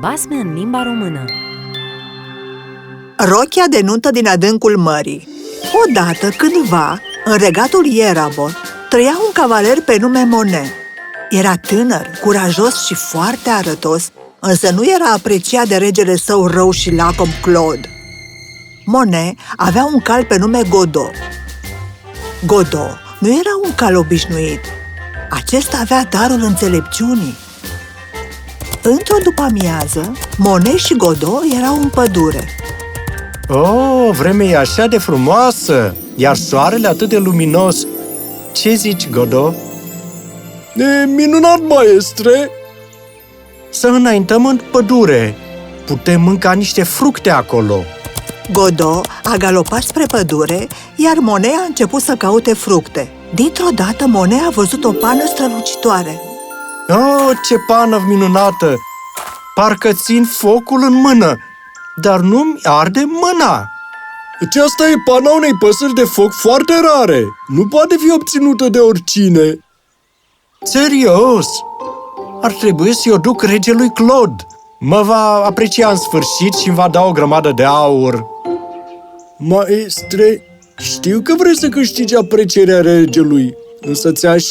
Basme în limba română Rochia de nuntă din adâncul mării Odată, cândva, în regatul Ierabon, trăia un cavaler pe nume Monet. Era tânăr, curajos și foarte arătos, însă nu era apreciat de regele său rău și lacom Claude. Monet avea un cal pe nume Godot. Godot nu era un cal obișnuit. Acesta avea darul înțelepciunii. Într-o după-amiază, Monet și Godot erau în pădure. Oh, vremea e așa de frumoasă, iar soarele atât de luminos. Ce zici, Godot? E minunat, maestre! Să înaintăm în pădure. Putem mânca niște fructe acolo. Godot a galopat spre pădure, iar Monet a început să caute fructe. Dintr-o dată, Monet a văzut o pană strălucitoare. Oh, ce pană minunată! Parcă țin focul în mână, dar nu-mi arde mâna. Aceasta e pana unei păsări de foc foarte rare. Nu poate fi obținută de oricine. Serios? Ar trebui să-i o duc regelui Claude. Mă va aprecia în sfârșit și îmi va da o grămadă de aur. Maestre, știu că vrei să câștigi aprecierea regelui, însă ți-aș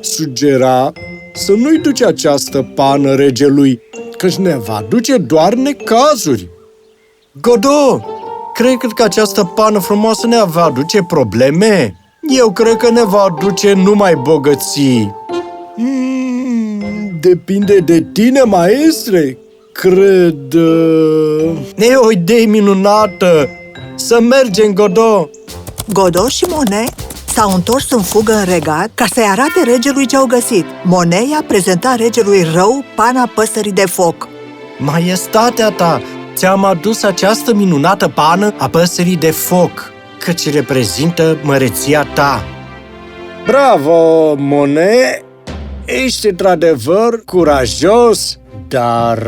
sugera să nu-i duci această pană regelui, căci ne va duce doar necazuri. Godot, cred că această pană frumoasă ne va aduce probleme? Eu cred că ne va aduce numai bogății. Mm, depinde de tine, maestre. Cred... Uh... E o idee minunată! Să mergem, Godot! Godot și Monet s-au întors în fugă în regat ca să-i arate regelui ce au găsit. Monet i-a prezentat regelui rău pana păsării de foc. Maestatea ta, ți-am adus această minunată pană a păsării de foc, căci reprezintă măreția ta. Bravo, Monet! Ești într-adevăr curajos, dar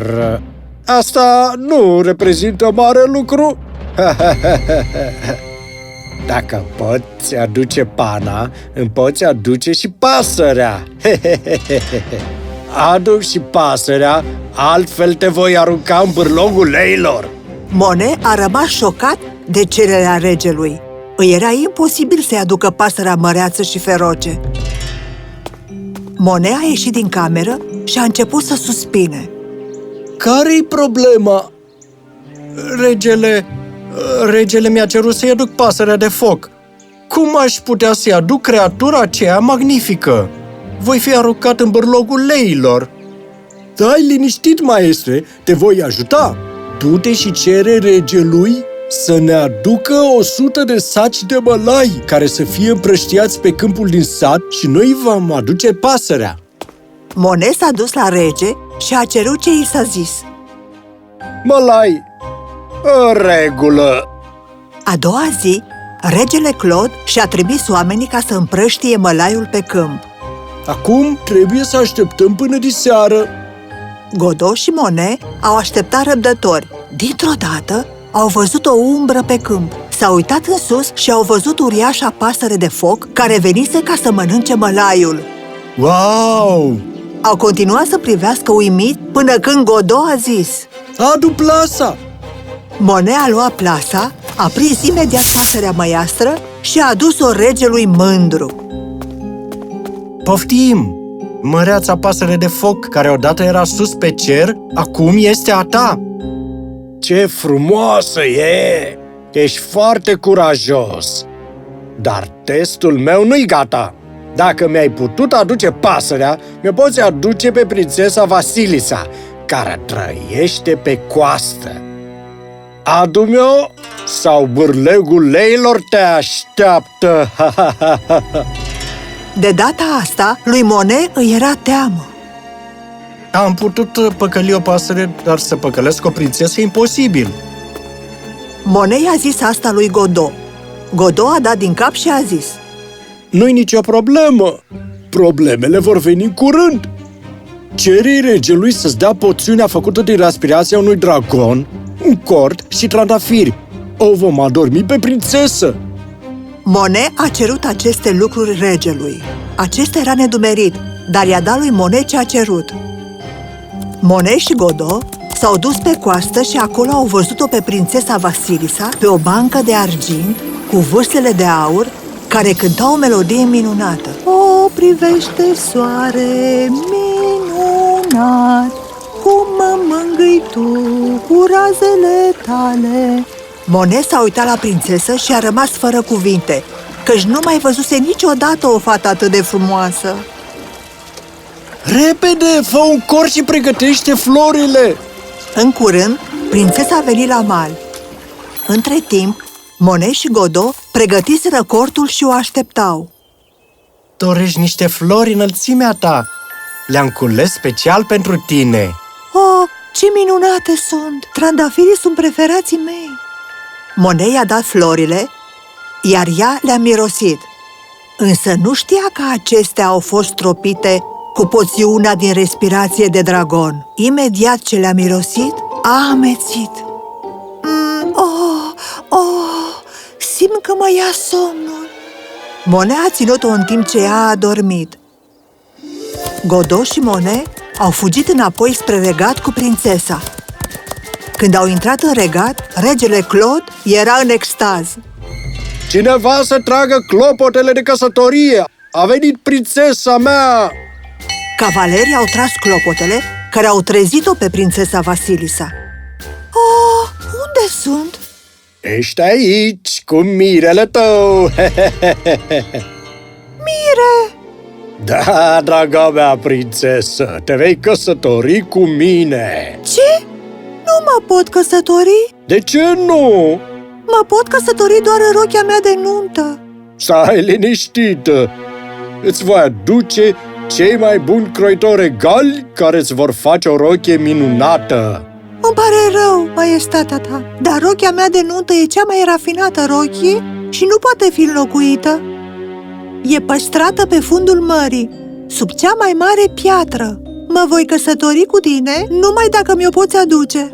asta nu reprezintă mare lucru. Dacă poți aduce pana, îmi poți aduce și pasărea. Aduc și pasărea, altfel te voi arunca în bârlogul leilor. Monet a rămas șocat de cererea regelui. Îi era imposibil să-i aducă pasărea măreață și feroce. Monet a ieșit din cameră și a început să suspine. Care-i problema? Regele... Regele mi-a cerut să-i aduc pasărea de foc. Cum aș putea să-i aduc creatura aceea magnifică? Voi fi aruncat în bărlogul leilor. Stai liniștit, maestre, te voi ajuta. Du-te și cere regelui să ne aducă o sută de saci de mălai care să fie împrăștiați pe câmpul din sat și noi vom aduce pasărea. Monet s-a dus la rege și a cerut ce i s-a zis. Mălai, în regulă. A doua zi, regele Claude și-a trimis oamenii ca să împrăștie mălaiul pe câmp. Acum trebuie să așteptăm până diseară. Godot și Monet au așteptat răbdători. Dintr-o dată, au văzut o umbră pe câmp. S-au uitat în sus și au văzut uriașa pasăre de foc care venise ca să mănânce mălaiul. Wow! Au continuat să privească uimit până când Godot a zis Adu plasa! Monet a luat plasa, a prins imediat pasărea măiastră și a adus-o regelui mândru. Poftim! Măreața pasăre de foc, care odată era sus pe cer, acum este a ta! Ce frumoasă e! Ești foarte curajos! Dar testul meu nu-i gata! Dacă mi-ai putut aduce pasărea, mi-o poți aduce pe prințesa Vasilisa, care trăiește pe coastă. Adu-mi-o sau bârlegul leilor te așteaptă! De data asta, lui Monet îi era teamă. Am putut uh, păcăli o pasăre, dar să păcălesc o prințesă e imposibil. Monet i-a zis asta lui Godot. Godot a dat din cap și a zis Nu-i nicio problemă. Problemele vor veni în curând. Cere regelui să-ți dea poțiunea făcută din respirația unui dragon, un cord și trandafiri. O vom adormi pe prințesă. Monet a cerut aceste lucruri regelui. Acesta era nedumerit, dar i-a dat lui Monet ce a cerut. Monet și Godot S-au dus pe coastă și acolo au văzut-o pe prințesa Vasilisa pe o bancă de argint cu vârstele de aur care cânta o melodie minunată. O, privește soare minunat, cum mă mângâi tu cu razele tale. Monet s-a uitat la prințesă și a rămas fără cuvinte, căci nu mai văzuse niciodată o fată atât de frumoasă. Repede, fă un cor și pregătește florile! În curând, prințesa a venit la mal. Între timp, Monet și Godot pregătiseră cortul și o așteptau. Dorești niște flori înălțimea ta. Le-am cules special pentru tine. Oh, ce minunate sunt! Trandafirii sunt preferații mei! Monet i-a dat florile, iar ea le-a mirosit. Însă nu știa că acestea au fost tropite cu poțiunea din respirație de dragon. Imediat ce le-a mirosit, a amețit. Mm, oh, oh, simt că mă ia somnul. Monet a ținut-o în timp ce ea a dormit. Godot și Monet au fugit înapoi spre regat cu prințesa. Când au intrat în regat, regele Claude era în extaz. Cineva să tragă clopotele de căsătorie! A venit prințesa mea! Cavalerii au tras clopotele care au trezit-o pe prințesa Vasilisa. Oh, unde sunt? Ești aici cu mirele tău! Mire! Da, draga mea prințesă, te vei căsători cu mine! Ce? Nu mă pot căsători? De ce nu? Mă pot căsători doar în rochia mea de nuntă. Stai liniștită! Îți voi aduce cei mai buni croitori regali care îți vor face o rochie minunată! Îmi pare rău, maestatea ta, dar rochia mea de nuntă e cea mai rafinată rochie și nu poate fi înlocuită. E păstrată pe fundul mării, sub cea mai mare piatră. Mă voi căsători cu tine numai dacă mi-o poți aduce.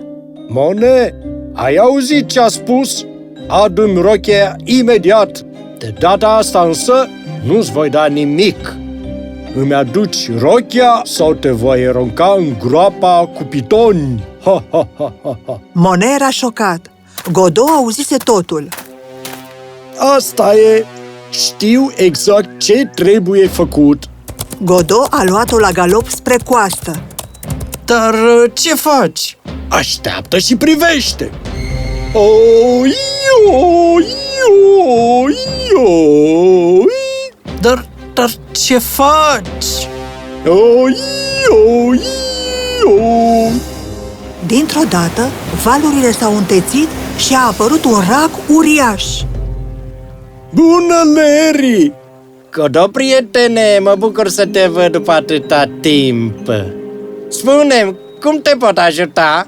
Mone, ai auzit ce a spus? Adu-mi rochia imediat! De data asta însă nu-ți voi da nimic! Îmi aduci rochia sau te voi arunca în groapa cu pitoni? Ha, ha, ha, ha, ha. Monet era șocat. Godot auzise totul. Asta e! Știu exact ce trebuie făcut. Godot a luat-o la galop spre coastă. Dar uh, ce faci? Așteaptă și privește! O, io, io, io, Dar, dar ce faci? o, io, io. Dintr-o dată, valurile s-au întețit și a apărut un rac uriaș. Bună, Larry! Codo, prietene, mă bucur să te văd după atâta timp. spune cum te pot ajuta?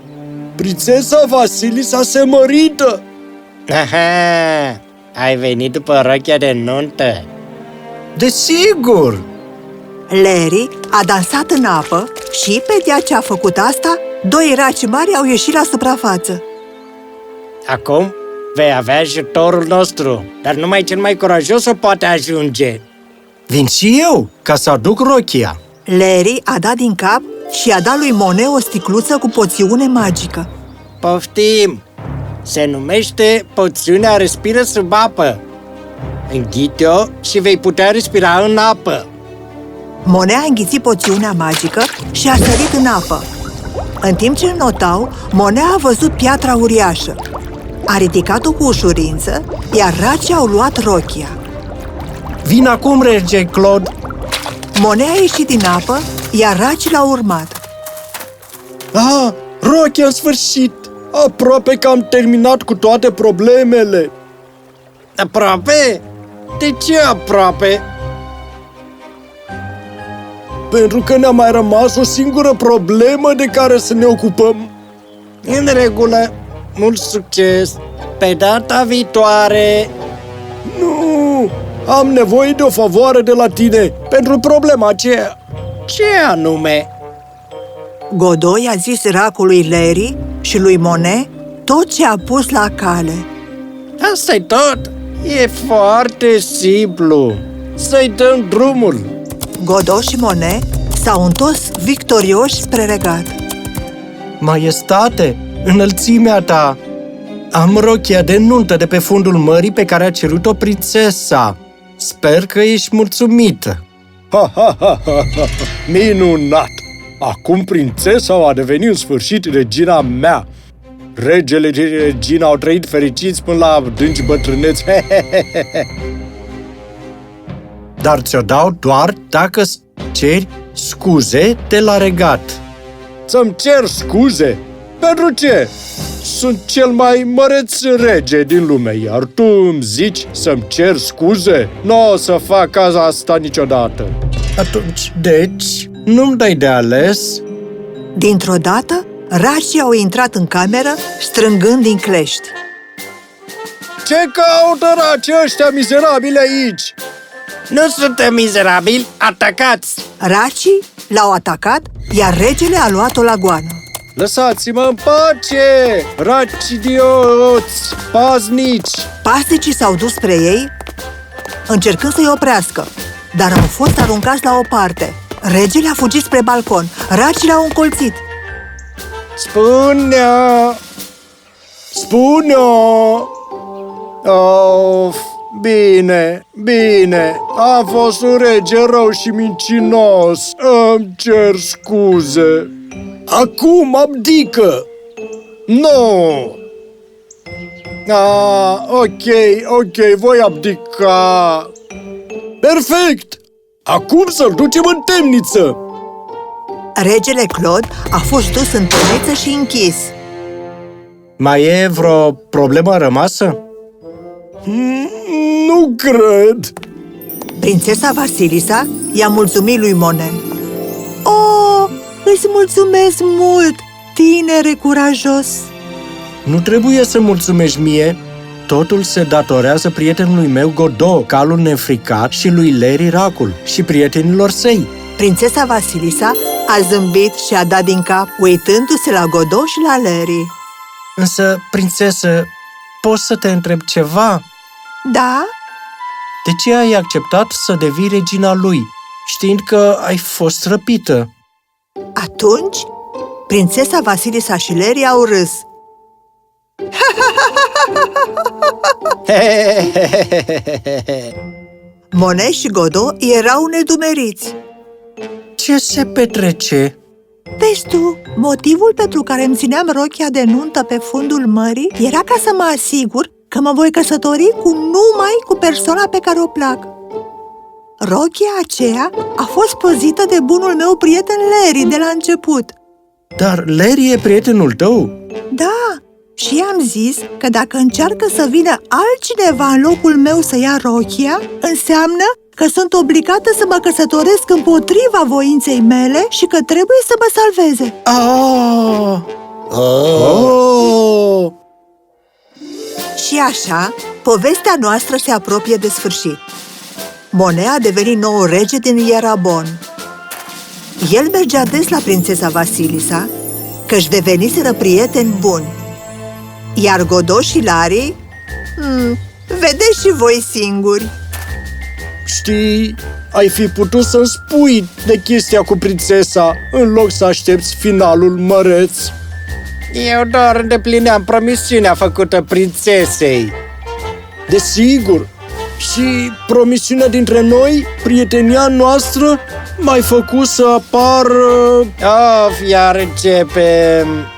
Prințesa Vasilisa se mărită! Aha, ai venit după rochia de nuntă. Desigur! Larry a dansat în apă și, pe ce a făcut asta, doi raci mari au ieșit la suprafață. Acum vei avea ajutorul nostru, dar numai cel mai curajos o poate ajunge. Vin și eu, ca să aduc rochia. Larry a dat din cap și a dat lui Monet o sticluță cu poțiune magică. Poftim! Se numește poțiunea respiră sub apă. Înghite-o și vei putea respira în apă. Monet a înghițit poțiunea magică și a sărit în apă. În timp ce notau, Monet a văzut piatra uriașă. A ridicat-o cu ușurință, iar racii au luat rochia. Vin acum, rege Claude. Monet a ieșit din apă, iar racii l-au urmat. Ah, rochia în sfârșit! Aproape că am terminat cu toate problemele! Aproape? De ce aproape? Pentru că ne-a mai rămas o singură problemă de care să ne ocupăm. În regulă, mult succes! Pe data viitoare! Nu! Am nevoie de o favoare de la tine pentru problema aceea. Ce anume? Godot i-a zis racului Larry și lui Monet tot ce a pus la cale. asta e tot! E foarte simplu! Să-i dăm drumul! Godot și Monet s-au întors victorioși spre regat. Maestate, înălțimea ta! Am rochia de nuntă de pe fundul mării pe care a cerut-o prințesa. Sper că ești mulțumită. Ha, ha, ha, ha, ha. Minunat! Acum prințesa va deveni în sfârșit regina mea. Regele și regina au trăit fericiți până la adânci bătrâneți. Dar ți-o dau doar dacă ceri scuze de la regat. Să-mi cer scuze? Pentru ce? Sunt cel mai măreț rege din lume, iar tu îmi zici să-mi cer scuze? Nu o să fac asta niciodată. Atunci, deci, nu-mi dai de ales? Dintr-o dată, racii au intrat în cameră, strângând din clești. Ce caută racii ăștia mizerabili aici? Nu suntem mizerabili, atacați! Racii l-au atacat, iar regele a luat-o la goană. Lăsați-mă în pace! Raci idioți! Paznici! Pasnicii s-au dus spre ei, încercând să-i oprească, dar au fost aruncați la o parte. Regele a fugit spre balcon, racii l-au încolțit. Spune-o! Spune-o! Of, bine, bine, am fost un rege rău și mincinos, îmi cer scuze. Acum abdică! Nu! Ah, ok, ok, voi abdica. Perfect! Acum să-l ducem în temniță! Regele Claude a fost dus în temniță și închis. Mai e vreo problemă rămasă? Mm, Nu cred! Prințesa Vasilisa i-a mulțumit lui Monet. Oh, îți mulțumesc mult, tinere curajos! Nu trebuie să mulțumești mie. Totul se datorează prietenului meu Godot, calul nefricat, și lui Larry Racul și prietenilor săi. Prințesa Vasilisa a zâmbit și a dat din cap, uitându-se la Godot și la Larry. Însă, prințesă, pot să te întreb ceva? Da? De ce ai acceptat să devii regina lui, știind că ai fost răpită? Atunci, prințesa Vasilisa și Larry au râs. Monet și Godot erau nedumeriți. Ce se petrece? Vezi tu, motivul pentru care îmi țineam rochia de nuntă pe fundul mării era ca să mă asigur că mă voi căsători cu numai cu persoana pe care o plac. Rochia aceea a fost păzită de bunul meu prieten Larry de la început. Dar Larry e prietenul tău? Da, și am zis că dacă încearcă să vină altcineva în locul meu să ia rochia, înseamnă că sunt obligată să mă căsătoresc împotriva voinței mele și că trebuie să mă salveze. Ah! Oh! Și așa, povestea noastră se apropie de sfârșit. Monet a devenit nou rege din Ierabon. El mergea des la prințesa Vasilisa, că-și deveniseră prieteni buni. Iar Godot și Larry? Hmm, vedeți și voi singuri. Știi, ai fi putut să-mi spui de chestia cu prințesa în loc să aștepți finalul măreț. Eu doar îndeplineam promisiunea făcută prințesei. Desigur, și promisiunea dintre noi, prietenia noastră, m-ai făcut să apar... Of, iar începem.